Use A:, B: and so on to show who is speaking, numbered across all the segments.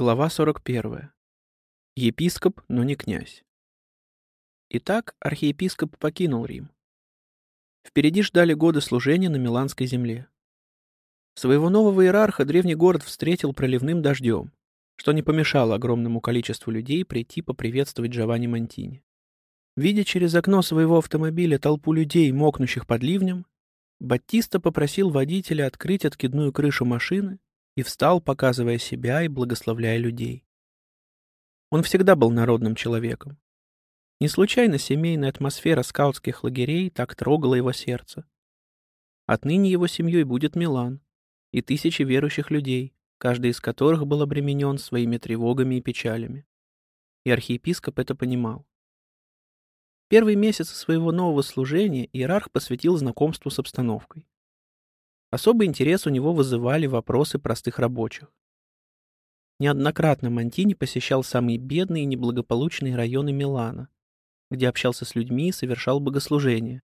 A: Глава 41. Епископ, но не князь. Итак, архиепископ покинул Рим. Впереди ждали годы служения на Миланской земле. Своего нового иерарха древний город встретил проливным дождем, что не помешало огромному количеству людей прийти поприветствовать Джованни Монтини. Видя через окно своего автомобиля толпу людей, мокнущих под ливнем, Баттиста попросил водителя открыть откидную крышу машины и встал, показывая себя и благословляя людей. Он всегда был народным человеком. Не случайно семейная атмосфера скаутских лагерей так трогала его сердце. Отныне его семьей будет Милан и тысячи верующих людей, каждый из которых был обременен своими тревогами и печалями. И архиепископ это понимал. Первые месяцы своего нового служения иерарх посвятил знакомству с обстановкой. Особый интерес у него вызывали вопросы простых рабочих. Неоднократно Монтини посещал самые бедные и неблагополучные районы Милана, где общался с людьми и совершал богослужения,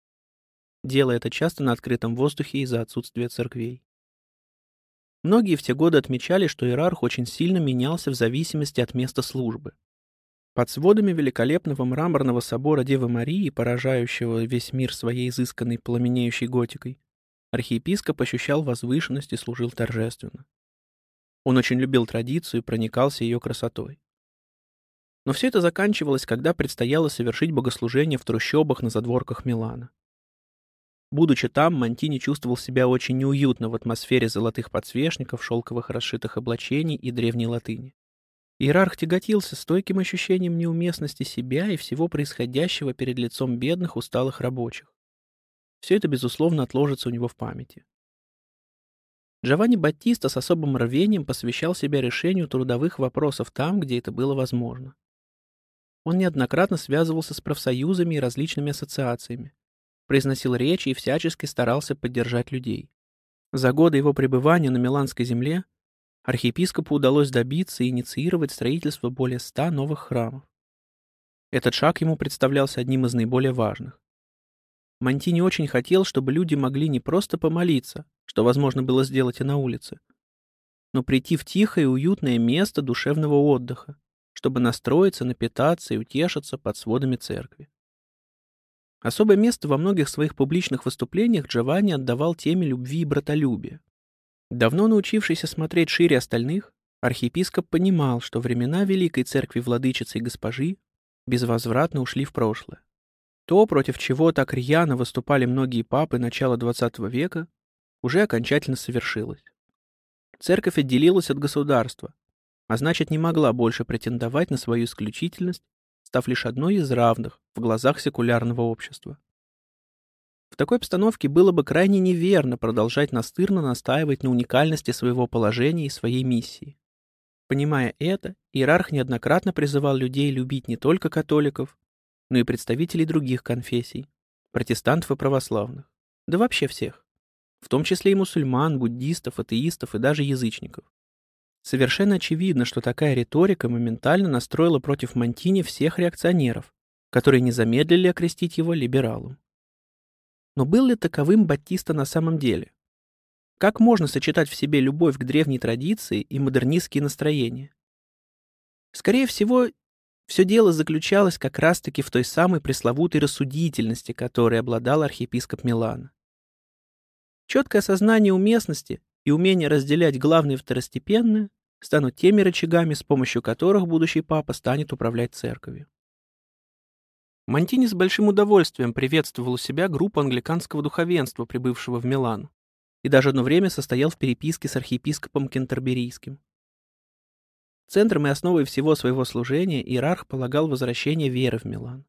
A: делая это часто на открытом воздухе из-за отсутствия церквей. Многие в те годы отмечали, что иерарх очень сильно менялся в зависимости от места службы. Под сводами великолепного мраморного собора Девы Марии, поражающего весь мир своей изысканной пламенеющей готикой, Архиепископ ощущал возвышенность и служил торжественно. Он очень любил традицию и проникался ее красотой. Но все это заканчивалось, когда предстояло совершить богослужение в трущобах на задворках Милана. Будучи там, Монтини чувствовал себя очень неуютно в атмосфере золотых подсвечников, шелковых расшитых облачений и древней латыни. Иерарх тяготился стойким ощущением неуместности себя и всего происходящего перед лицом бедных усталых рабочих. Все это, безусловно, отложится у него в памяти. Джованни Баттиста с особым рвением посвящал себя решению трудовых вопросов там, где это было возможно. Он неоднократно связывался с профсоюзами и различными ассоциациями, произносил речи и всячески старался поддержать людей. За годы его пребывания на Миланской земле архиепископу удалось добиться и инициировать строительство более ста новых храмов. Этот шаг ему представлялся одним из наиболее важных. Монтини очень хотел, чтобы люди могли не просто помолиться, что возможно было сделать и на улице, но прийти в тихое и уютное место душевного отдыха, чтобы настроиться, напитаться и утешиться под сводами церкви. Особое место во многих своих публичных выступлениях Джованни отдавал теме любви и братолюбия. Давно научившийся смотреть шире остальных, архиепископ понимал, что времена Великой Церкви Владычицы и Госпожи безвозвратно ушли в прошлое. То, против чего так рьяно выступали многие папы начала XX века, уже окончательно совершилось. Церковь отделилась от государства, а значит не могла больше претендовать на свою исключительность, став лишь одной из равных в глазах секулярного общества. В такой обстановке было бы крайне неверно продолжать настырно настаивать на уникальности своего положения и своей миссии. Понимая это, иерарх неоднократно призывал людей любить не только католиков, но и представителей других конфессий, протестантов и православных, да вообще всех, в том числе и мусульман, буддистов, атеистов и даже язычников. Совершенно очевидно, что такая риторика моментально настроила против Монтини всех реакционеров, которые не замедлили окрестить его либералом. Но был ли таковым Батиста на самом деле? Как можно сочетать в себе любовь к древней традиции и модернистские настроения? Скорее всего, все дело заключалось как раз-таки в той самой пресловутой рассудительности, которой обладал архиепископ Милана. Четкое осознание уместности и умение разделять главное и второстепенное станут теми рычагами, с помощью которых будущий папа станет управлять церковью. Монтини с большим удовольствием приветствовал у себя группу англиканского духовенства, прибывшего в Милан, и даже одно время состоял в переписке с архиепископом Кентерберийским. Центром и основой всего своего служения иерарх полагал возвращение веры в Милан.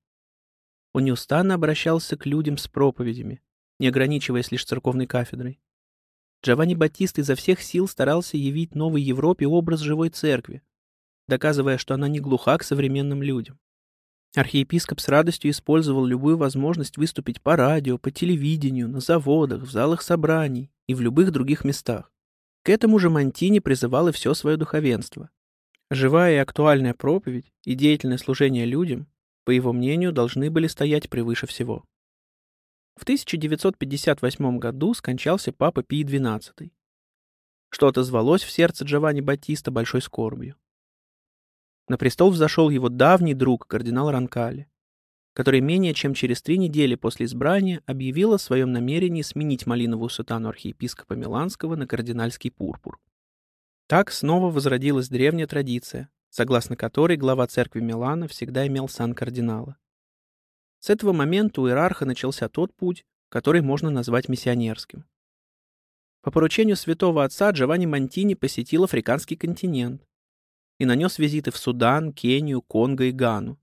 A: Он неустанно обращался к людям с проповедями, не ограничиваясь лишь церковной кафедрой. Джованни Батист изо всех сил старался явить новой Европе образ живой церкви, доказывая, что она не глуха к современным людям. Архиепископ с радостью использовал любую возможность выступить по радио, по телевидению, на заводах, в залах собраний и в любых других местах. К этому же Монтини призывал и все свое духовенство, Живая и актуальная проповедь и деятельное служение людям, по его мнению, должны были стоять превыше всего. В 1958 году скончался папа Пий XII, что отозвалось в сердце Джованни Батиста большой скорбью. На престол взошел его давний друг, кардинал Ранкали, который менее чем через три недели после избрания объявил о своем намерении сменить малиновую сутану архиепископа Миланского на кардинальский пурпур. Так снова возродилась древняя традиция, согласно которой глава церкви Милана всегда имел сан кардинала. С этого момента у иерарха начался тот путь, который можно назвать миссионерским. По поручению святого отца Джованни Монтини посетил африканский континент и нанес визиты в Судан, Кению, Конго и Гану.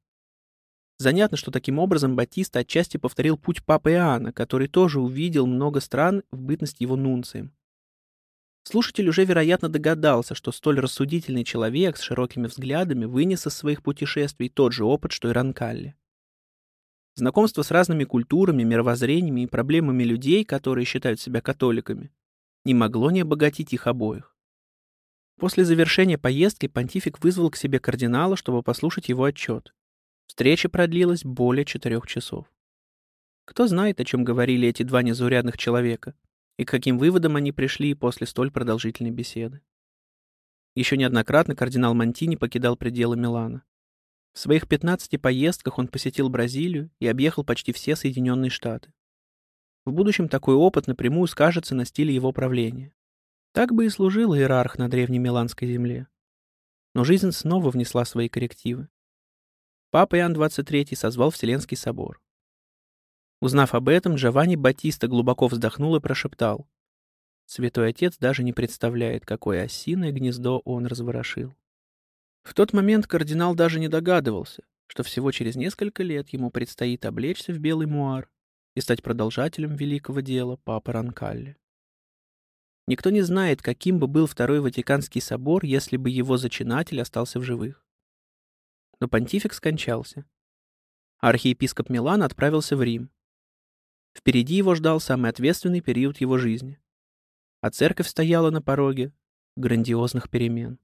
A: Занятно, что таким образом Батиста отчасти повторил путь Папы Иоанна, который тоже увидел много стран в бытность его нунцием. Слушатель уже, вероятно, догадался, что столь рассудительный человек с широкими взглядами вынес из своих путешествий тот же опыт, что и Ранкалли. Знакомство с разными культурами, мировоззрениями и проблемами людей, которые считают себя католиками, не могло не обогатить их обоих. После завершения поездки понтифик вызвал к себе кардинала, чтобы послушать его отчет. Встреча продлилась более четырех часов. Кто знает, о чем говорили эти два незаурядных человека, и к каким выводам они пришли после столь продолжительной беседы. Еще неоднократно кардинал Монтини покидал пределы Милана. В своих 15 поездках он посетил Бразилию и объехал почти все Соединенные Штаты. В будущем такой опыт напрямую скажется на стиле его правления. Так бы и служил иерарх на древней Миланской земле. Но жизнь снова внесла свои коррективы. Папа Иоанн XXIII созвал Вселенский собор. Узнав об этом, Джованни Батиста глубоко вздохнул и прошептал. Святой Отец даже не представляет, какое осиное гнездо он разворошил. В тот момент кардинал даже не догадывался, что всего через несколько лет ему предстоит облечься в белый муар и стать продолжателем великого дела Папы Ранкалли. Никто не знает, каким бы был Второй Ватиканский собор, если бы его зачинатель остался в живых. Но понтифик скончался. А архиепископ Милан отправился в Рим. Впереди его ждал самый ответственный период его жизни. А церковь стояла на пороге грандиозных перемен.